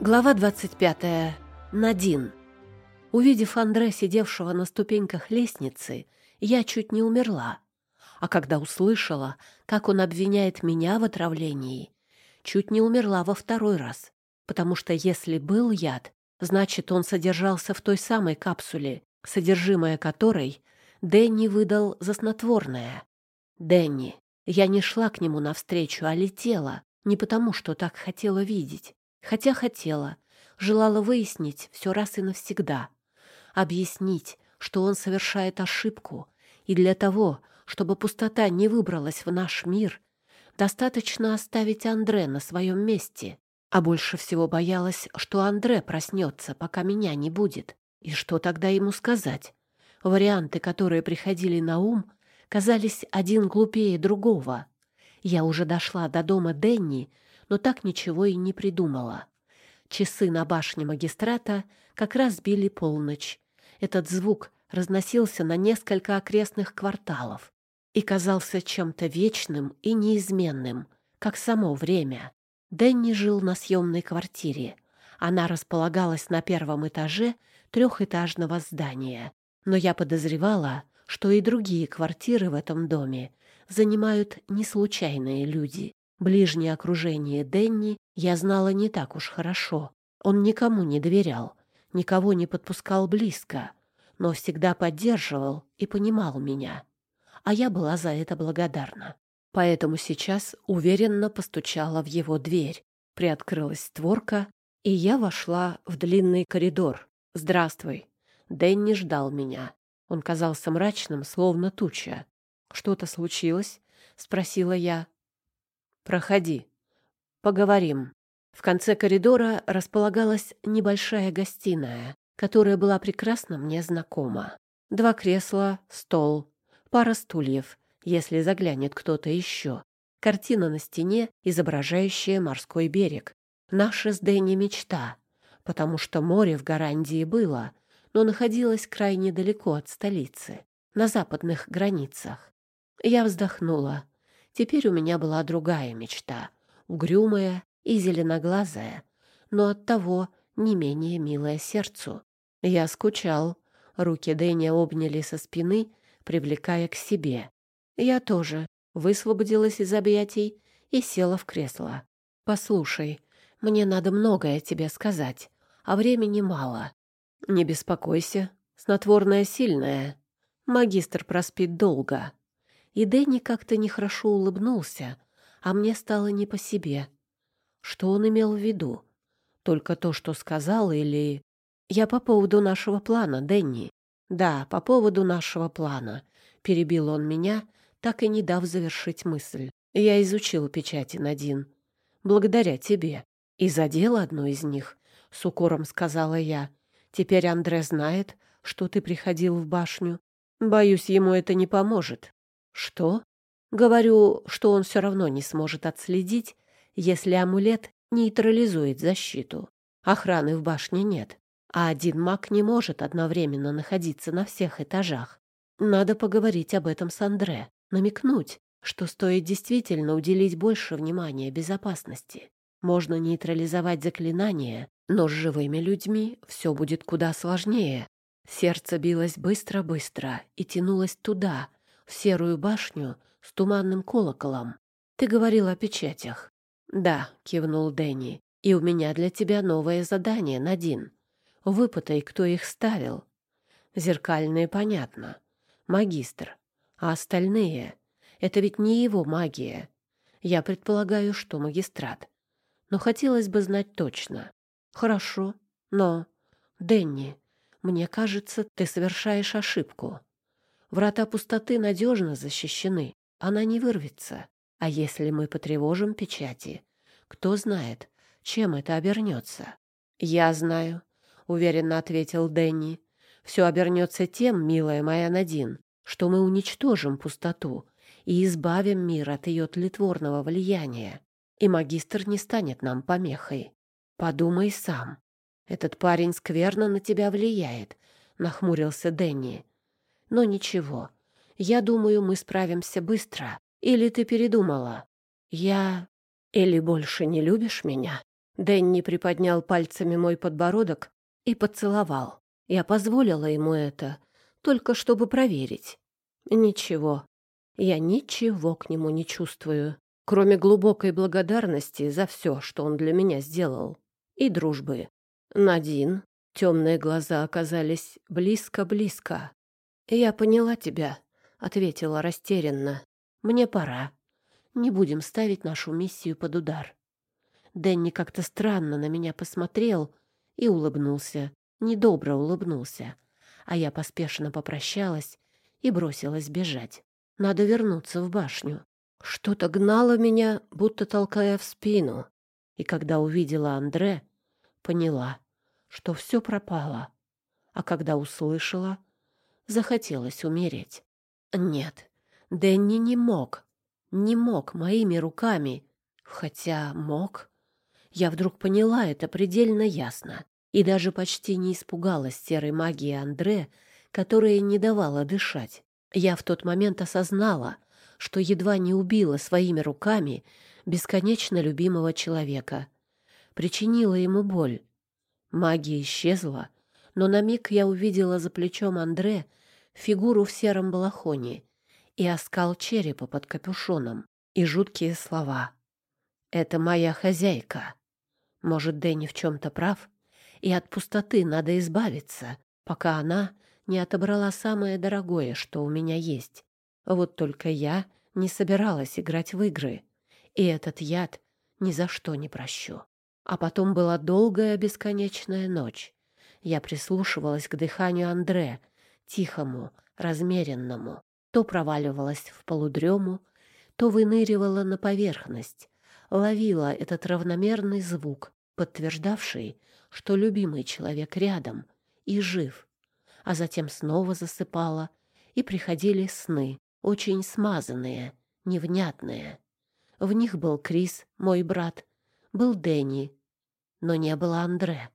Глава 25. Надин. Увидев Андре, сидевшего на ступеньках лестницы, я чуть не умерла. А когда услышала, как он обвиняет меня в отравлении, чуть не умерла во второй раз. Потому что если был яд, значит, он содержался в той самой капсуле, содержимое которой Дэнни выдал за снотворное. Дэнни. Я не шла к нему навстречу, а летела. Не потому, что так хотела видеть, Хотя хотела, желала выяснить все раз и навсегда, объяснить, что он совершает ошибку, и для того, чтобы пустота не выбралась в наш мир, достаточно оставить Андре на своем месте. А больше всего боялась, что Андре проснется, пока меня не будет. И что тогда ему сказать? Варианты, которые приходили на ум, казались один глупее другого. Я уже дошла до дома Денни, но так ничего и не придумала. Часы на башне магистрата как раз били полночь. Этот звук разносился на несколько окрестных кварталов и казался чем-то вечным и неизменным, как само время. Дэнни жил на съемной квартире. Она располагалась на первом этаже трехэтажного здания. Но я подозревала, что и другие квартиры в этом доме занимают не случайные люди. Ближнее окружение Денни я знала не так уж хорошо. Он никому не доверял, никого не подпускал близко, но всегда поддерживал и понимал меня. А я была за это благодарна. Поэтому сейчас уверенно постучала в его дверь. Приоткрылась створка, и я вошла в длинный коридор. «Здравствуй». Дэнни ждал меня. Он казался мрачным, словно туча. «Что-то случилось?» — спросила я. «Проходи. Поговорим». В конце коридора располагалась небольшая гостиная, которая была прекрасно мне знакома. Два кресла, стол, пара стульев, если заглянет кто-то еще. Картина на стене, изображающая морской берег. Наша с Дэнни мечта, потому что море в Гарандии было, но находилось крайне далеко от столицы, на западных границах. Я вздохнула. Теперь у меня была другая мечта, угрюмая и зеленоглазая, но оттого не менее милая сердцу. Я скучал. Руки Дэнни обняли со спины, привлекая к себе. Я тоже высвободилась из объятий и села в кресло. «Послушай, мне надо многое тебе сказать, а времени мало. Не беспокойся, снотворное сильное. Магистр проспит долго и Дэнни как-то нехорошо улыбнулся, а мне стало не по себе. Что он имел в виду? Только то, что сказал, или... «Я по поводу нашего плана, Дэнни». «Да, по поводу нашего плана», — перебил он меня, так и не дав завершить мысль. «Я изучил печати Надин. Благодаря тебе. И задел одну из них», — с укором сказала я. «Теперь Андре знает, что ты приходил в башню. Боюсь, ему это не поможет. Что? Говорю, что он все равно не сможет отследить, если амулет нейтрализует защиту. Охраны в башне нет, а один маг не может одновременно находиться на всех этажах. Надо поговорить об этом с Андре, намекнуть, что стоит действительно уделить больше внимания безопасности. Можно нейтрализовать заклинание, но с живыми людьми все будет куда сложнее. Сердце билось быстро-быстро и тянулось туда, в серую башню с туманным колоколом. Ты говорил о печатях. Да, кивнул Дэнни. И у меня для тебя новое задание, Надин. Выпытай, кто их ставил. Зеркальные понятно. Магистр. А остальные — это ведь не его магия. Я предполагаю, что магистрат. Но хотелось бы знать точно. Хорошо, но... Дэнни, мне кажется, ты совершаешь ошибку. Врата пустоты надежно защищены, она не вырвется. А если мы потревожим печати, кто знает, чем это обернется? Я знаю, уверенно ответил Дэнни. Все обернется тем, милая моя Надин, что мы уничтожим пустоту и избавим мир от ее тлетворного влияния. И магистр не станет нам помехой. Подумай сам. Этот парень скверно на тебя влияет, нахмурился Дэнни. Но ничего. Я думаю, мы справимся быстро. Или ты передумала? Я... Или больше не любишь меня? Дэнни приподнял пальцами мой подбородок и поцеловал. Я позволила ему это, только чтобы проверить. Ничего, я ничего к нему не чувствую, кроме глубокой благодарности за все, что он для меня сделал, и дружбы. Надин, темные глаза оказались близко-близко. «Я поняла тебя», — ответила растерянно. «Мне пора. Не будем ставить нашу миссию под удар». Дэнни как-то странно на меня посмотрел и улыбнулся, недобро улыбнулся, а я поспешно попрощалась и бросилась бежать. Надо вернуться в башню. Что-то гнало меня, будто толкая в спину. И когда увидела Андре, поняла, что все пропало. А когда услышала, захотелось умереть. Нет, Дэнни не мог. Не мог моими руками. Хотя мог. Я вдруг поняла это предельно ясно. И даже почти не испугалась серой магии Андре, которая не давала дышать. Я в тот момент осознала, что едва не убила своими руками бесконечно любимого человека. Причинила ему боль. Магия исчезла, но на миг я увидела за плечом Андре фигуру в сером балахоне и оскал черепа под капюшоном, и жуткие слова. «Это моя хозяйка». Может, Дэнни в чем-то прав, и от пустоты надо избавиться, пока она не отобрала самое дорогое, что у меня есть. Вот только я не собиралась играть в игры, и этот яд ни за что не прощу. А потом была долгая бесконечная ночь. Я прислушивалась к дыханию Андре, тихому, размеренному. То проваливалась в полудрему, то выныривала на поверхность, ловила этот равномерный звук, подтверждавший, что любимый человек рядом и жив, а затем снова засыпала, и приходили сны, очень смазанные, невнятные. В них был Крис, мой брат, был Дэнни, но не было Андре.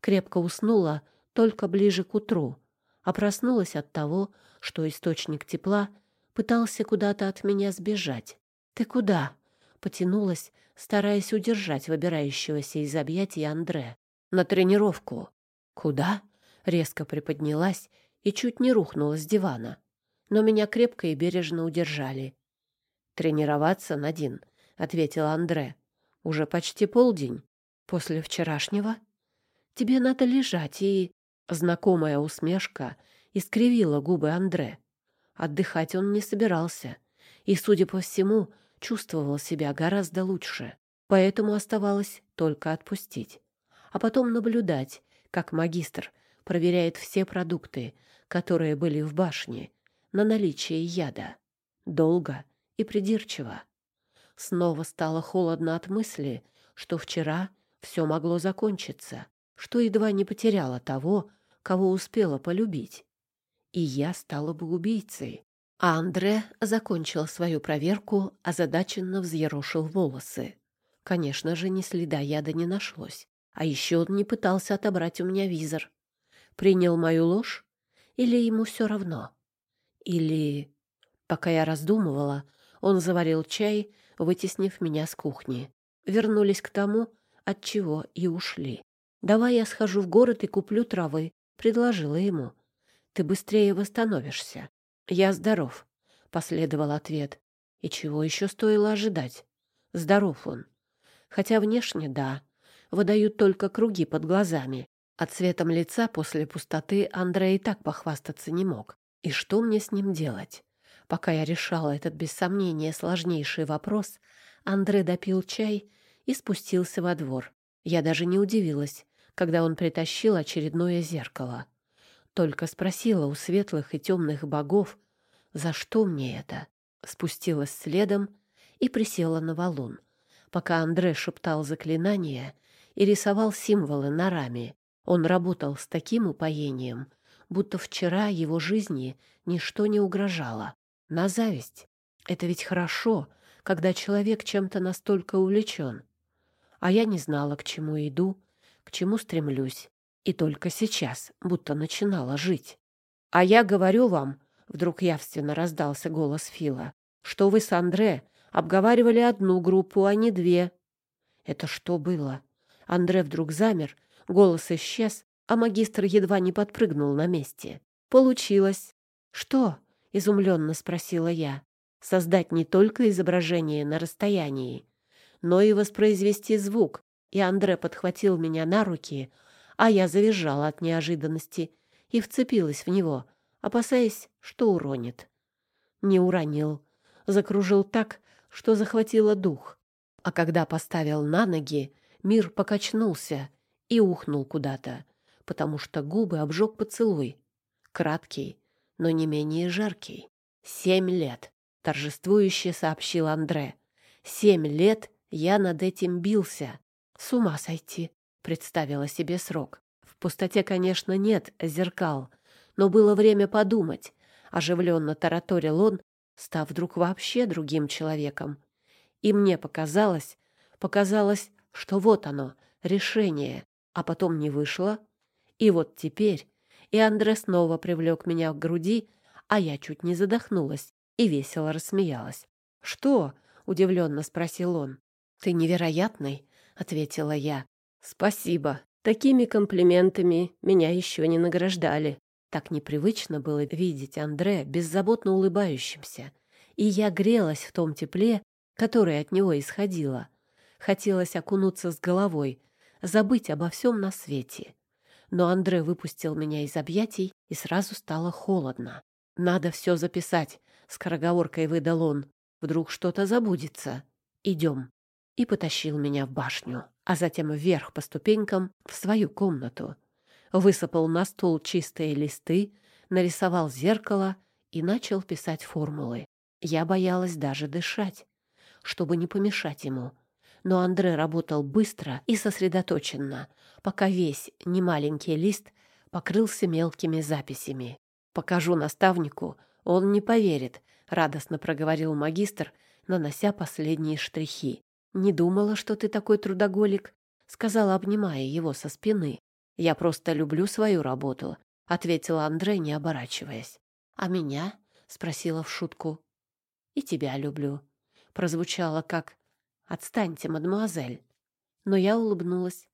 Крепко уснула только ближе к утру, а проснулась от того, что источник тепла пытался куда-то от меня сбежать. «Ты куда?» — потянулась, стараясь удержать выбирающегося из объятий Андре. «На тренировку». «Куда?» — резко приподнялась и чуть не рухнула с дивана. Но меня крепко и бережно удержали. «Тренироваться, Надин», — ответил Андре. «Уже почти полдень. После вчерашнего? Тебе надо лежать и...» Знакомая усмешка искривила губы Андре. Отдыхать он не собирался и, судя по всему, чувствовал себя гораздо лучше, поэтому оставалось только отпустить, а потом наблюдать, как магистр проверяет все продукты, которые были в башне, на наличие яда. Долго и придирчиво. Снова стало холодно от мысли, что вчера все могло закончиться, что едва не потеряла того, кого успела полюбить. И я стала бы убийцей, а Андре закончил свою проверку, озадаченно взъерошил волосы. Конечно же, ни следа яда не нашлось. А еще он не пытался отобрать у меня визор. Принял мою ложь? Или ему все равно? Или... Пока я раздумывала, он заварил чай, вытеснив меня с кухни. Вернулись к тому, от чего и ушли. «Давай я схожу в город и куплю травы», — предложила ему. «Ты быстрее восстановишься». «Я здоров», — последовал ответ. И чего еще стоило ожидать? Здоров он. Хотя внешне, да, выдают только круги под глазами. А цветом лица после пустоты Андрей и так похвастаться не мог. И что мне с ним делать? Пока я решала этот без сомнения сложнейший вопрос, Андрей допил чай и спустился во двор. Я даже не удивилась, когда он притащил очередное зеркало. Только спросила у светлых и темных богов, за что мне это. Спустилась следом и присела на валун, пока Андре шептал заклинания и рисовал символы на раме. Он работал с таким упоением, будто вчера его жизни ничто не угрожало. На зависть. Это ведь хорошо, когда человек чем-то настолько увлечен. А я не знала, к чему иду, к чему стремлюсь и только сейчас будто начинала жить. А я говорю вам, вдруг явственно раздался голос Фила, что вы с Андре обговаривали одну группу, а не две. Это что было? Андре вдруг замер, голос исчез, а магистр едва не подпрыгнул на месте. Получилось. Что? изумленно спросила я. Создать не только изображение на расстоянии, но и воспроизвести звук. И Андре подхватил меня на руки, а я завизжала от неожиданности и вцепилась в него, опасаясь, что уронит. Не уронил. Закружил так, что захватило дух. А когда поставил на ноги, мир покачнулся и ухнул куда-то, потому что губы обжег поцелуй. Краткий, но не менее жаркий. «Семь лет», — торжествующе сообщил Андре. «Семь лет я над этим бился. С ума сойти», — представила себе срок. В пустоте, конечно, нет зеркал, но было время подумать. Оживленно тараторил он, став вдруг вообще другим человеком. И мне показалось, показалось, что вот оно, решение, а потом не вышло. И вот теперь и Андре снова привлек меня к груди, а я чуть не задохнулась и весело рассмеялась. «Что?» — удивленно спросил он. «Ты невероятный», — ответила я. «Спасибо. Такими комплиментами меня еще не награждали». Так непривычно было видеть Андре беззаботно улыбающимся, и я грелась в том тепле, которое от него исходило. Хотелось окунуться с головой, забыть обо всем на свете но Андре выпустил меня из объятий, и сразу стало холодно. «Надо все записать», — скороговоркой выдал он. «Вдруг что-то забудется. Идем». И потащил меня в башню, а затем вверх по ступенькам в свою комнату. Высыпал на стол чистые листы, нарисовал зеркало и начал писать формулы. Я боялась даже дышать, чтобы не помешать ему — но Андре работал быстро и сосредоточенно, пока весь немаленький лист покрылся мелкими записями. «Покажу наставнику, он не поверит», — радостно проговорил магистр, нанося последние штрихи. «Не думала, что ты такой трудоголик», — сказала, обнимая его со спины. «Я просто люблю свою работу», — ответила Андре, не оборачиваясь. «А меня?» — спросила в шутку. «И тебя люблю», — прозвучало как Отстаньте, мадемуазель. Но я улыбнулась.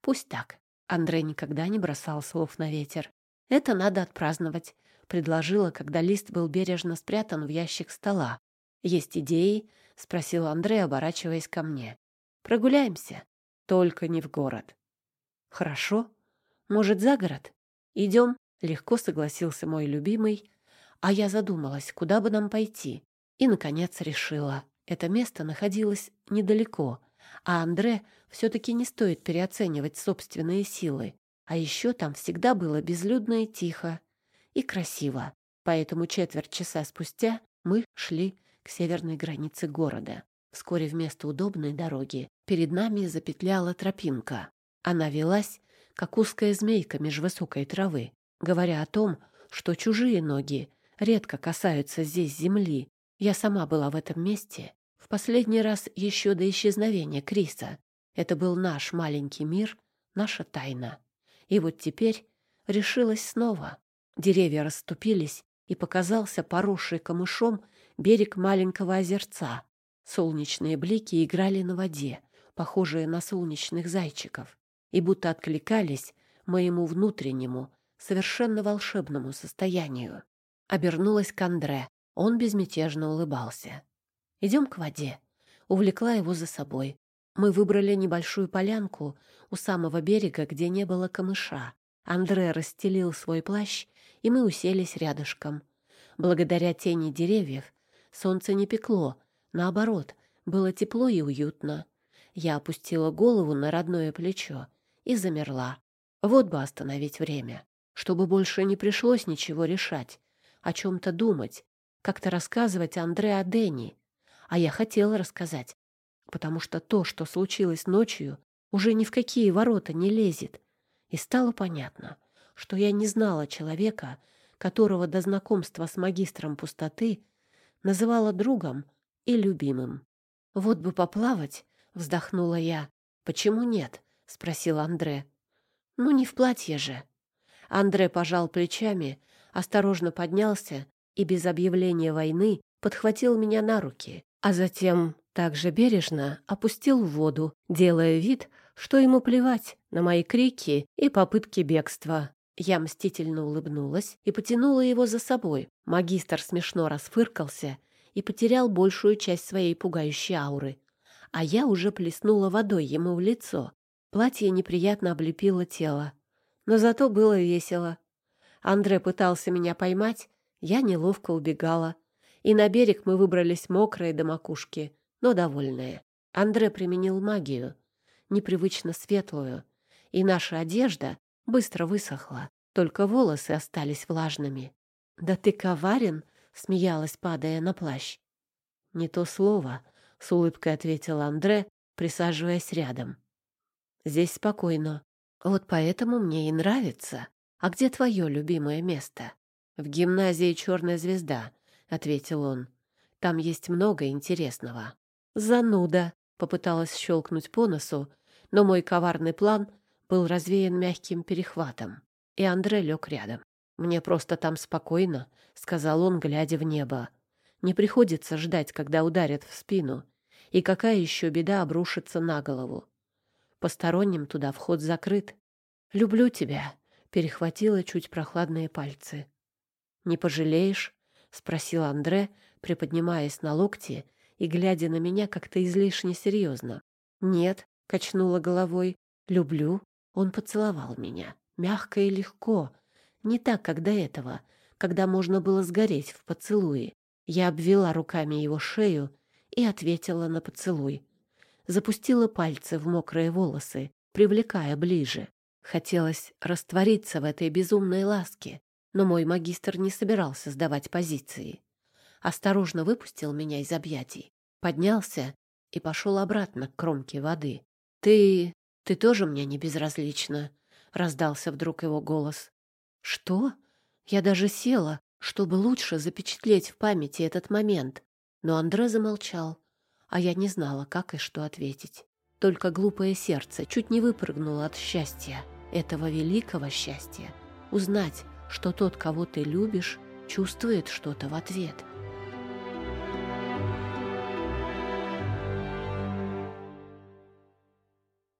Пусть так. Андрей никогда не бросал слов на ветер. Это надо отпраздновать, предложила, когда лист был бережно спрятан в ящик стола. Есть идеи? спросил Андрей, оборачиваясь ко мне. Прогуляемся, только не в город. Хорошо. Может, за город? Идем? Легко согласился мой любимый, а я задумалась, куда бы нам пойти, и наконец решила. Это место находилось недалеко, а Андре все-таки не стоит переоценивать собственные силы. А еще там всегда было безлюдно и тихо, и красиво. Поэтому четверть часа спустя мы шли к северной границе города. Вскоре вместо удобной дороги перед нами запетляла тропинка. Она велась, как узкая змейка меж высокой травы, говоря о том, что чужие ноги редко касаются здесь земли. Я сама была в этом месте в последний раз еще до исчезновения Криса. Это был наш маленький мир, наша тайна. И вот теперь решилась снова. Деревья расступились, и показался поросший камышом берег маленького озерца. Солнечные блики играли на воде, похожие на солнечных зайчиков, и будто откликались моему внутреннему, совершенно волшебному состоянию. Обернулась к Андре. Он безмятежно улыбался. Идем к воде. Увлекла его за собой. Мы выбрали небольшую полянку у самого берега, где не было камыша. Андре расстелил свой плащ, и мы уселись рядышком. Благодаря тени деревьев солнце не пекло, наоборот, было тепло и уютно. Я опустила голову на родное плечо и замерла. Вот бы остановить время, чтобы больше не пришлось ничего решать, о чем-то думать, как-то рассказывать Андре о Дени. А я хотела рассказать, потому что то, что случилось ночью, уже ни в какие ворота не лезет. И стало понятно, что я не знала человека, которого до знакомства с магистром пустоты называла другом и любимым. «Вот бы поплавать», — вздохнула я. «Почему нет?» — спросил Андре. «Ну, не в платье же». Андре пожал плечами, осторожно поднялся и без объявления войны подхватил меня на руки а затем также бережно опустил в воду, делая вид, что ему плевать на мои крики и попытки бегства. Я мстительно улыбнулась и потянула его за собой. Магистр смешно расфыркался и потерял большую часть своей пугающей ауры. А я уже плеснула водой ему в лицо. Платье неприятно облепило тело. Но зато было весело. Андре пытался меня поймать, я неловко убегала. И на берег мы выбрались мокрые до макушки, но довольные. Андре применил магию, непривычно светлую, и наша одежда быстро высохла, только волосы остались влажными. «Да ты коварен!» — смеялась, падая на плащ. «Не то слово», — с улыбкой ответил Андре, присаживаясь рядом. «Здесь спокойно. Вот поэтому мне и нравится. А где твое любимое место?» «В гимназии «Черная звезда», — ответил он. «Там есть много интересного». «Зануда», — попыталась щелкнуть по носу, но мой коварный план был развеян мягким перехватом, и Андре лег рядом. «Мне просто там спокойно», — сказал он, глядя в небо. «Не приходится ждать, когда ударят в спину. И какая еще беда обрушится на голову? Посторонним туда вход закрыт. Люблю тебя», — перехватила чуть прохладные пальцы. «Не пожалеешь?» — спросил Андре, приподнимаясь на локти и глядя на меня как-то излишне серьезно. «Нет», — качнула головой, — «люблю». Он поцеловал меня, мягко и легко, не так, как до этого, когда можно было сгореть в поцелуе. Я обвела руками его шею и ответила на поцелуй. Запустила пальцы в мокрые волосы, привлекая ближе. Хотелось раствориться в этой безумной ласке, но мой магистр не собирался сдавать позиции. Осторожно выпустил меня из объятий, поднялся и пошел обратно к кромке воды. «Ты... ты тоже мне не безразлична», — раздался вдруг его голос. «Что?» Я даже села, чтобы лучше запечатлеть в памяти этот момент. Но Андре замолчал, а я не знала, как и что ответить. Только глупое сердце чуть не выпрыгнуло от счастья, этого великого счастья. Узнать, что тот, кого ты любишь, чувствует что-то в ответ —